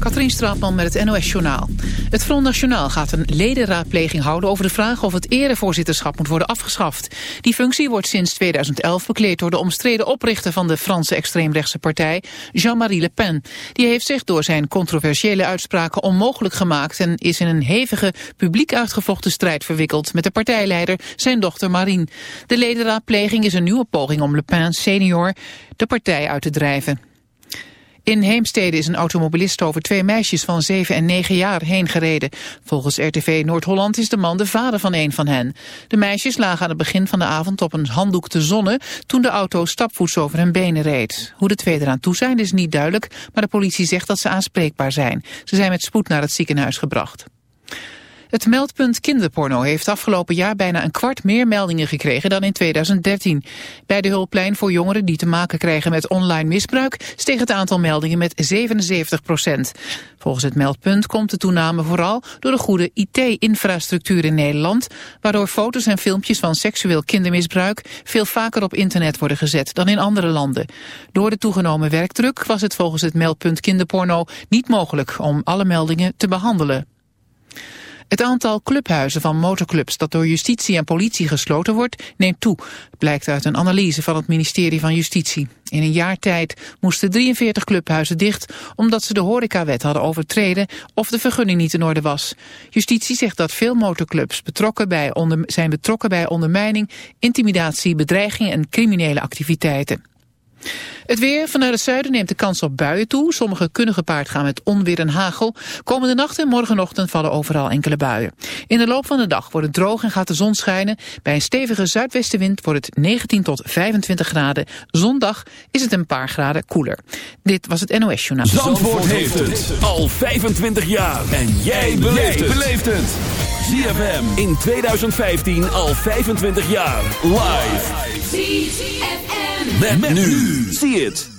Katrien Straatman met het NOS-journaal. Het Front Nationaal gaat een ledenraadpleging houden over de vraag of het erevoorzitterschap moet worden afgeschaft. Die functie wordt sinds 2011 bekleed door de omstreden oprichter van de Franse extreemrechtse partij, Jean-Marie Le Pen. Die heeft zich door zijn controversiële uitspraken onmogelijk gemaakt en is in een hevige, publiek uitgevochten strijd verwikkeld met de partijleider, zijn dochter Marine. De ledenraadpleging is een nieuwe poging om Le Pen senior de partij uit te drijven. In Heemstede is een automobilist over twee meisjes van 7 en 9 jaar heen gereden. Volgens RTV Noord-Holland is de man de vader van een van hen. De meisjes lagen aan het begin van de avond op een handdoek te zonnen... toen de auto stapvoets over hun benen reed. Hoe de twee eraan toe zijn is niet duidelijk... maar de politie zegt dat ze aanspreekbaar zijn. Ze zijn met spoed naar het ziekenhuis gebracht. Het meldpunt kinderporno heeft afgelopen jaar bijna een kwart meer meldingen gekregen dan in 2013. Bij de hulplijn voor jongeren die te maken krijgen met online misbruik steeg het aantal meldingen met 77 procent. Volgens het meldpunt komt de toename vooral door de goede IT-infrastructuur in Nederland, waardoor foto's en filmpjes van seksueel kindermisbruik veel vaker op internet worden gezet dan in andere landen. Door de toegenomen werkdruk was het volgens het meldpunt kinderporno niet mogelijk om alle meldingen te behandelen. Het aantal clubhuizen van motorclubs dat door justitie en politie gesloten wordt, neemt toe, blijkt uit een analyse van het ministerie van Justitie. In een jaar tijd moesten 43 clubhuizen dicht omdat ze de horecawet hadden overtreden of de vergunning niet in orde was. Justitie zegt dat veel motorclubs betrokken bij zijn betrokken bij ondermijning, intimidatie, bedreiging en criminele activiteiten. Het weer vanuit het zuiden neemt de kans op buien toe. Sommige kunnen gepaard gaan met onweer en hagel. Komende nacht en morgenochtend vallen overal enkele buien. In de loop van de dag wordt het droog en gaat de zon schijnen. Bij een stevige zuidwestenwind wordt het 19 tot 25 graden. Zondag is het een paar graden koeler. Dit was het NOS Journaal. Zandvoort, heeft het al 25 jaar. En jij beleeft het. ZFM in 2015 al 25 jaar. Live. Met, met. Zie het.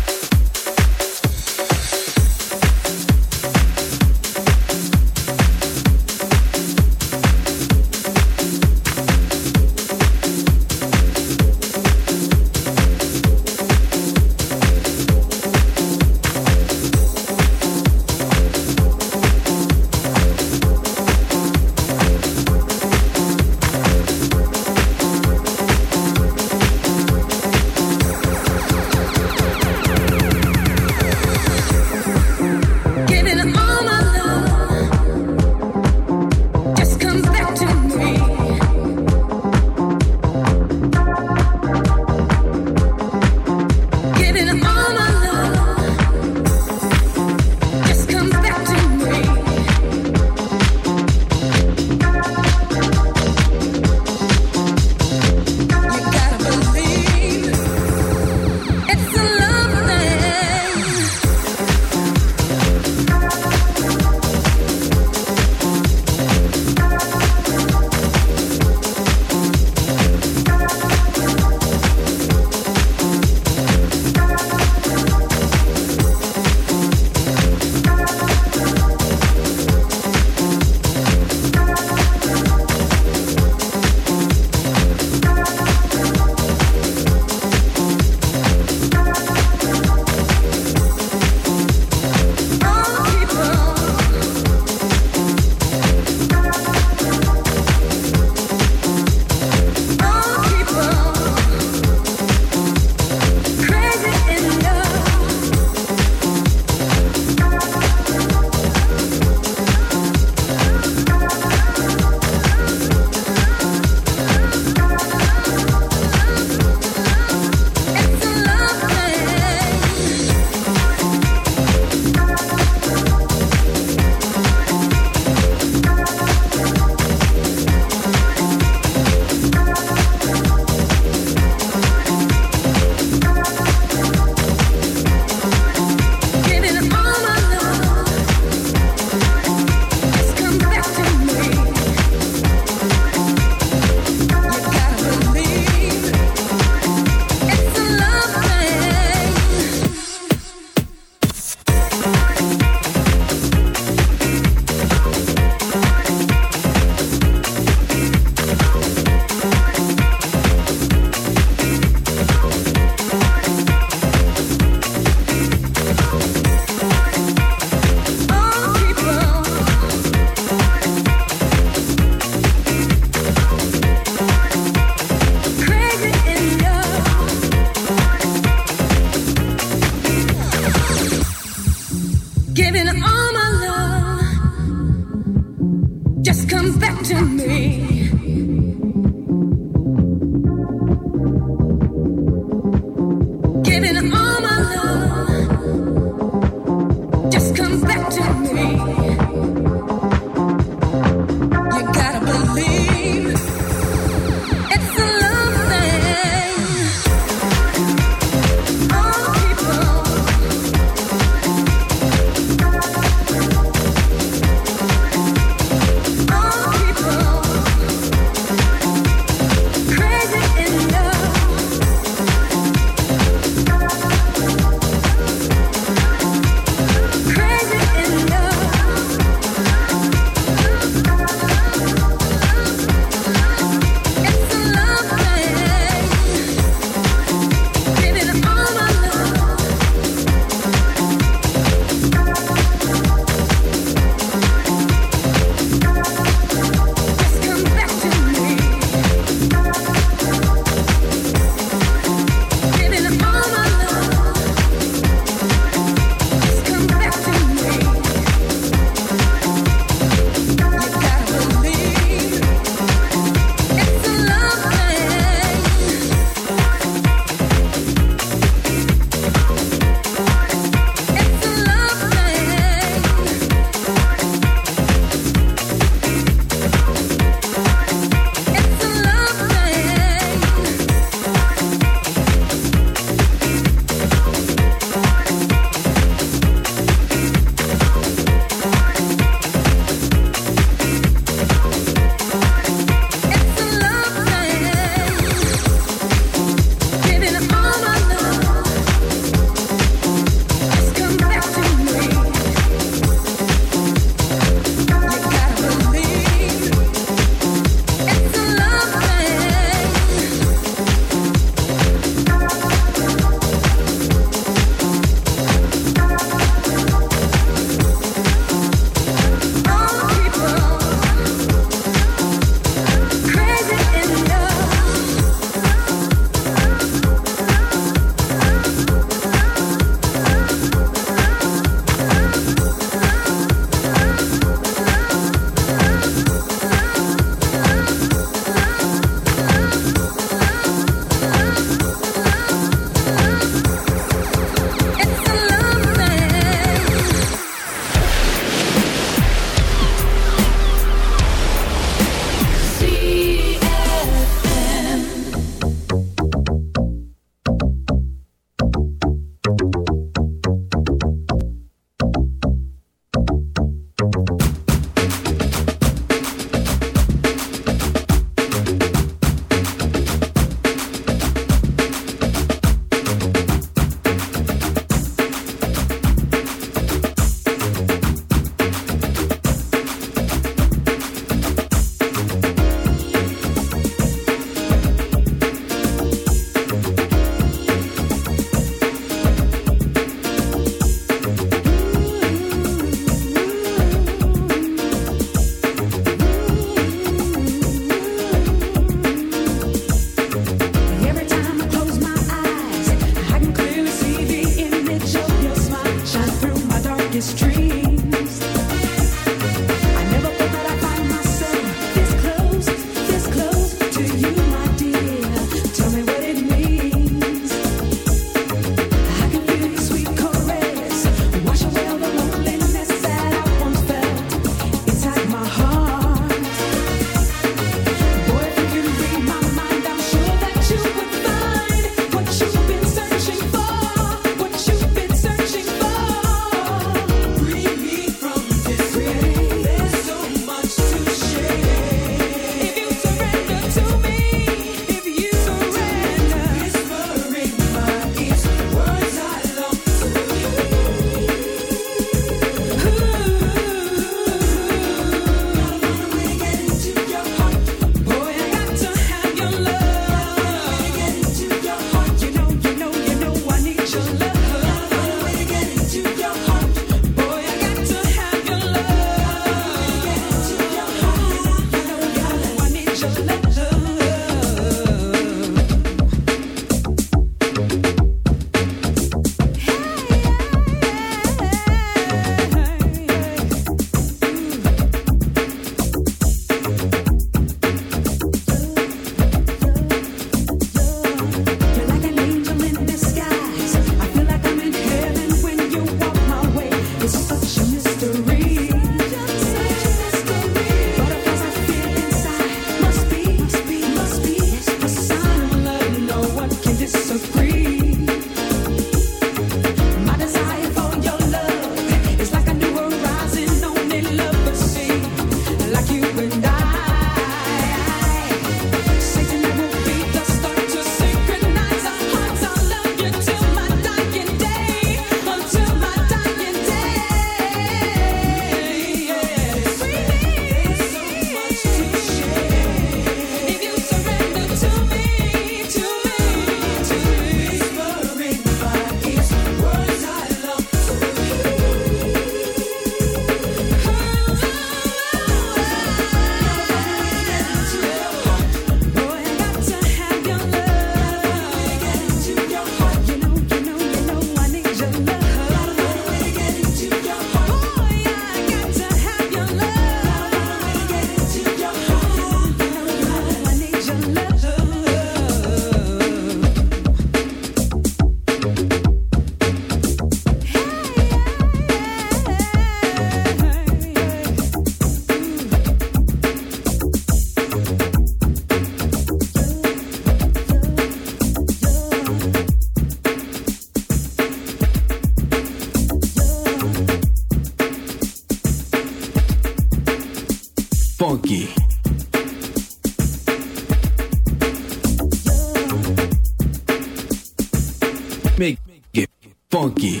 Make it funky.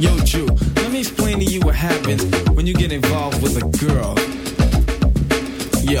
Yo, Drew, let me explain to you what happens when you get involved with a girl. Yo,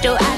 Bessie to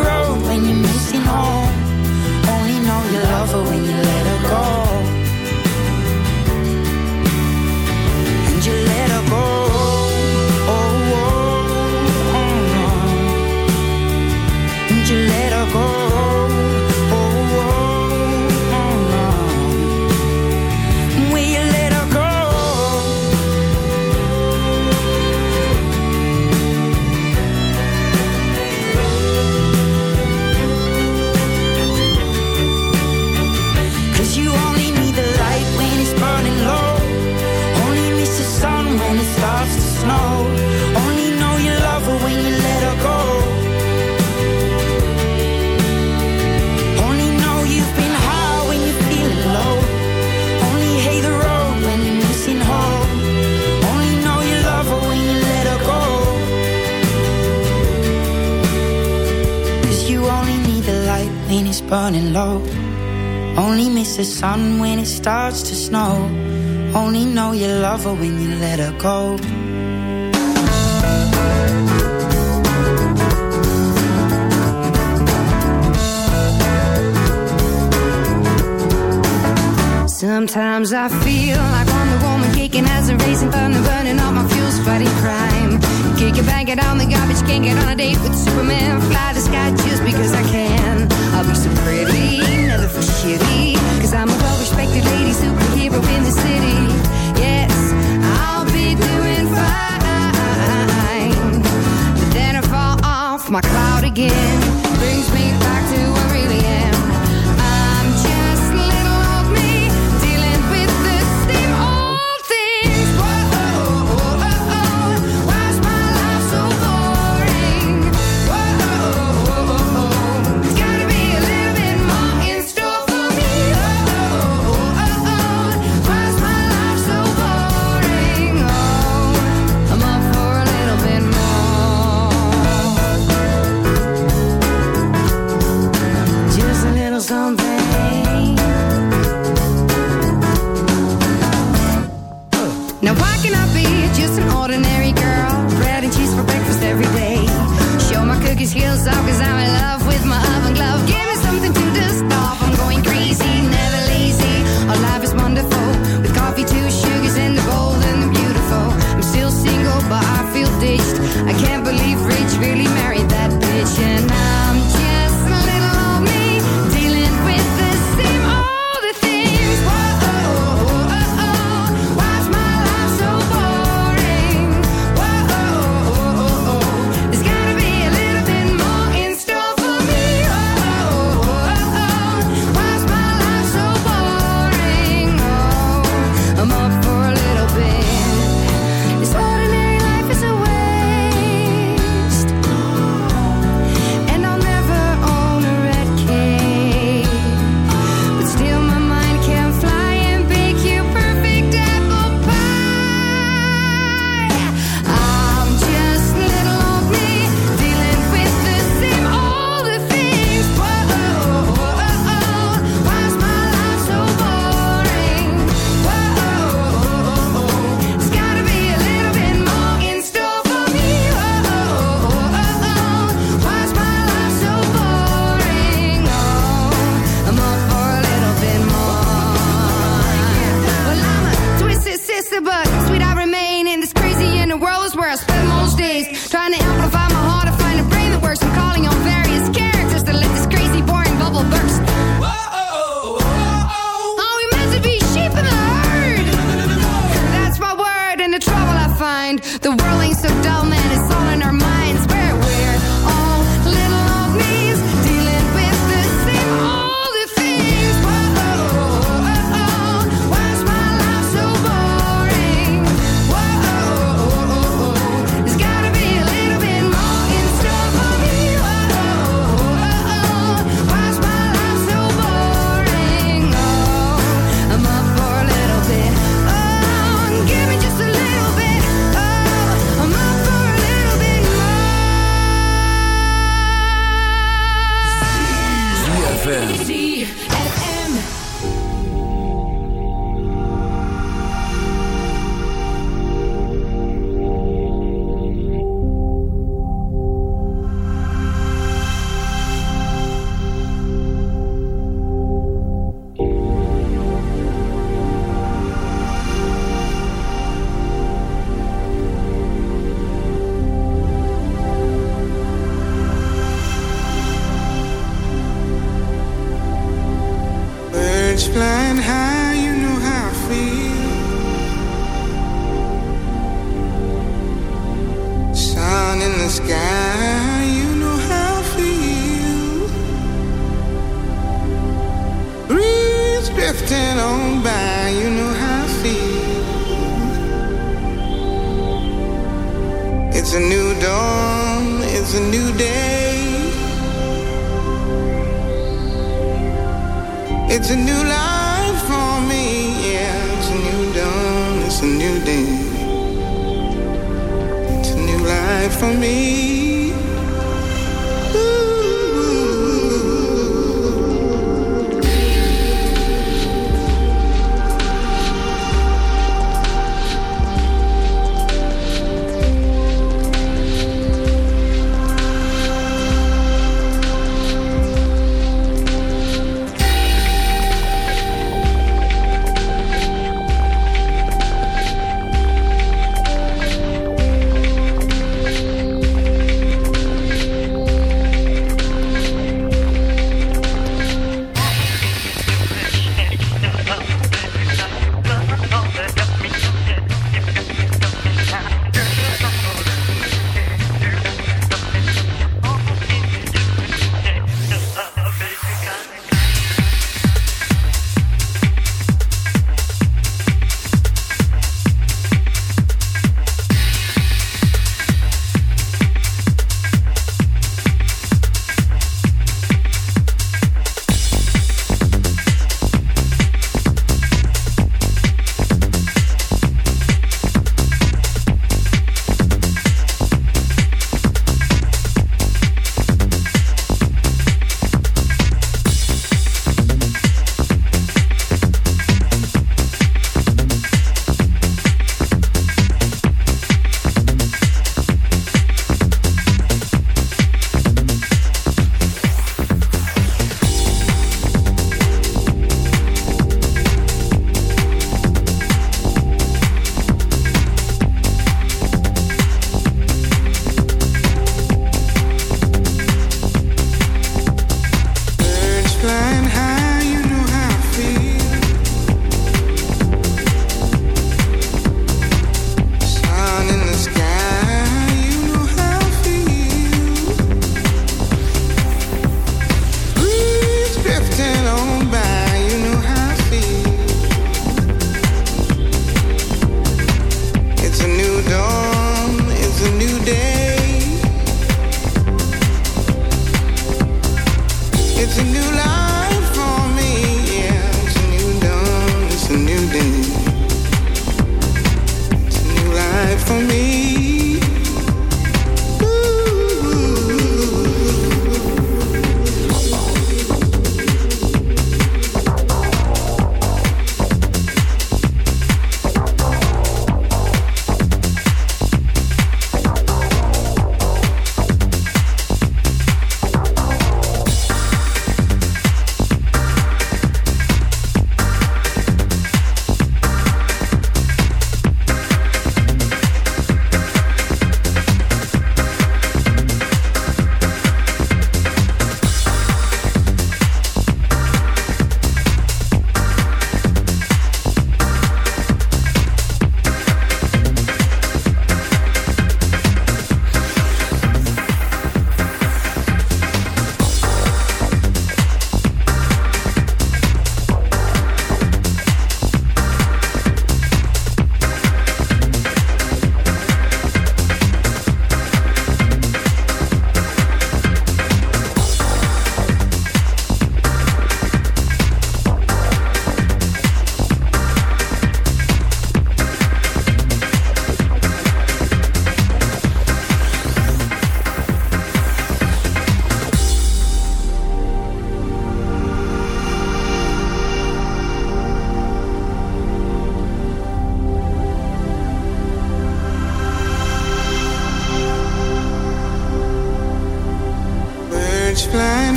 burning low. Only miss the sun when it starts to snow. Only know you love her when you let her go. Sometimes I feel like Wonder Woman kicking as a racing thunder, burning all my fuels, fighting crime. Kick it, bang on the garbage, can't get on a date with Superman. Fly the sky just because I can. I'll be so pretty, never feel shitty. Cause I'm a well respected lady, superhero in the city. Yes, I'll be doing fine. But then I fall off my cloud again. Brings me back to flying high,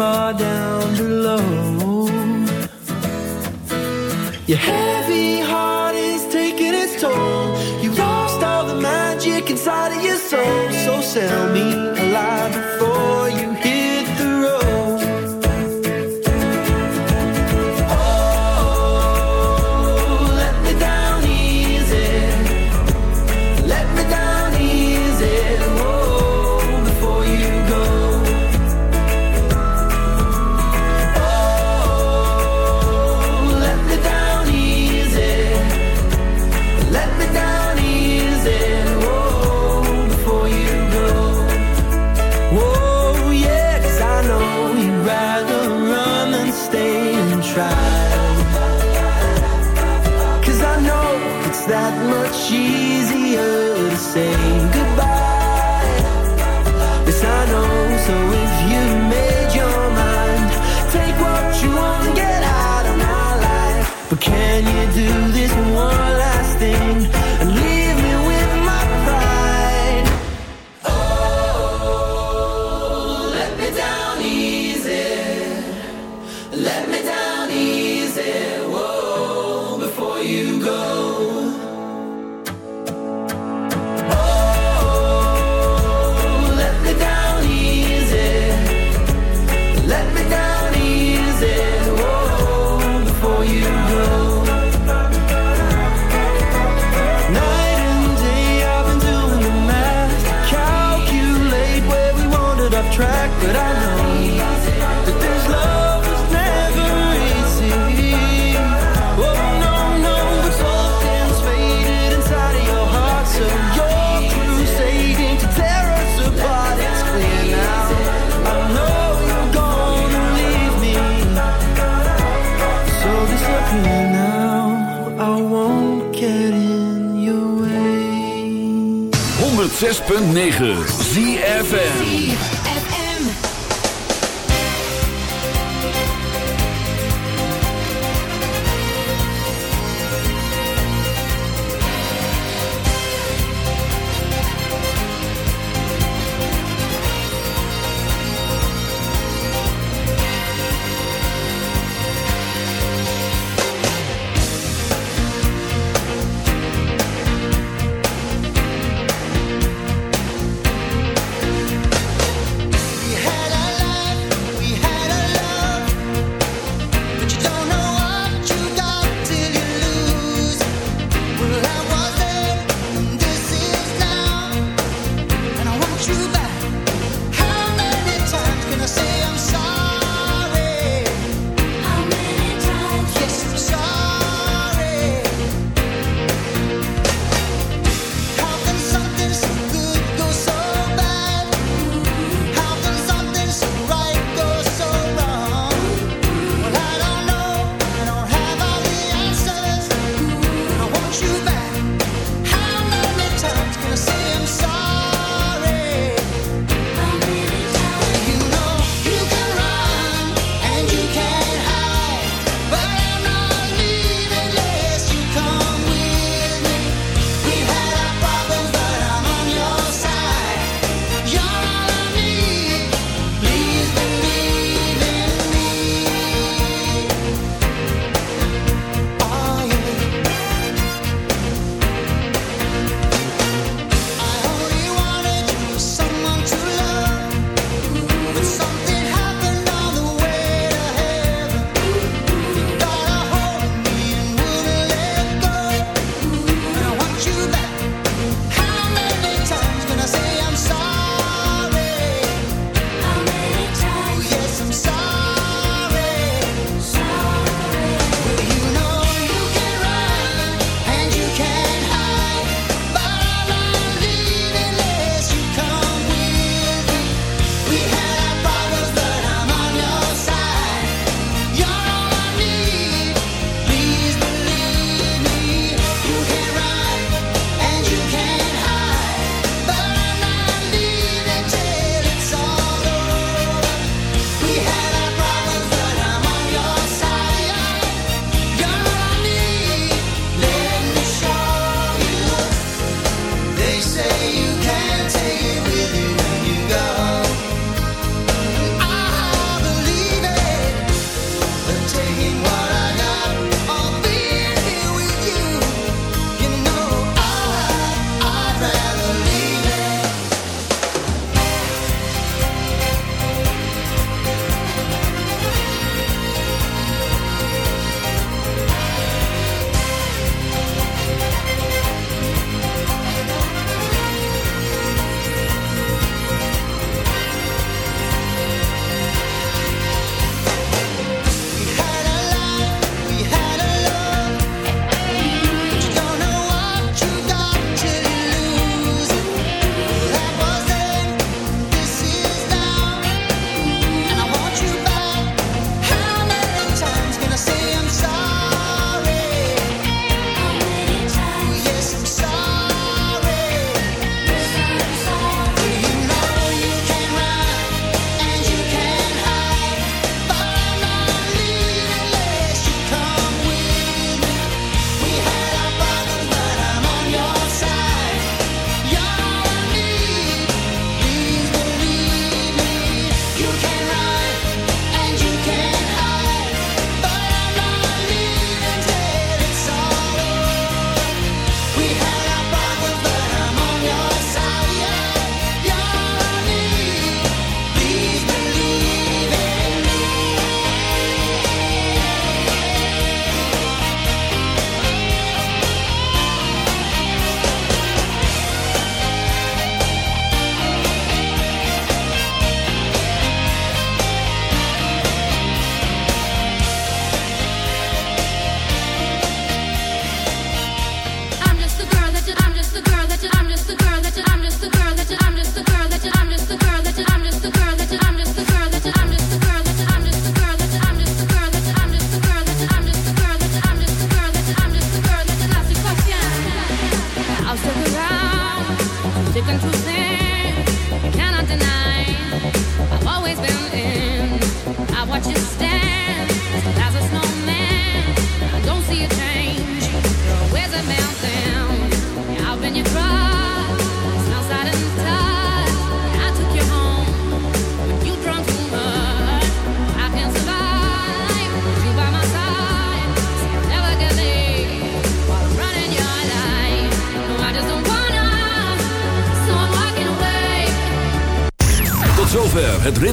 Father.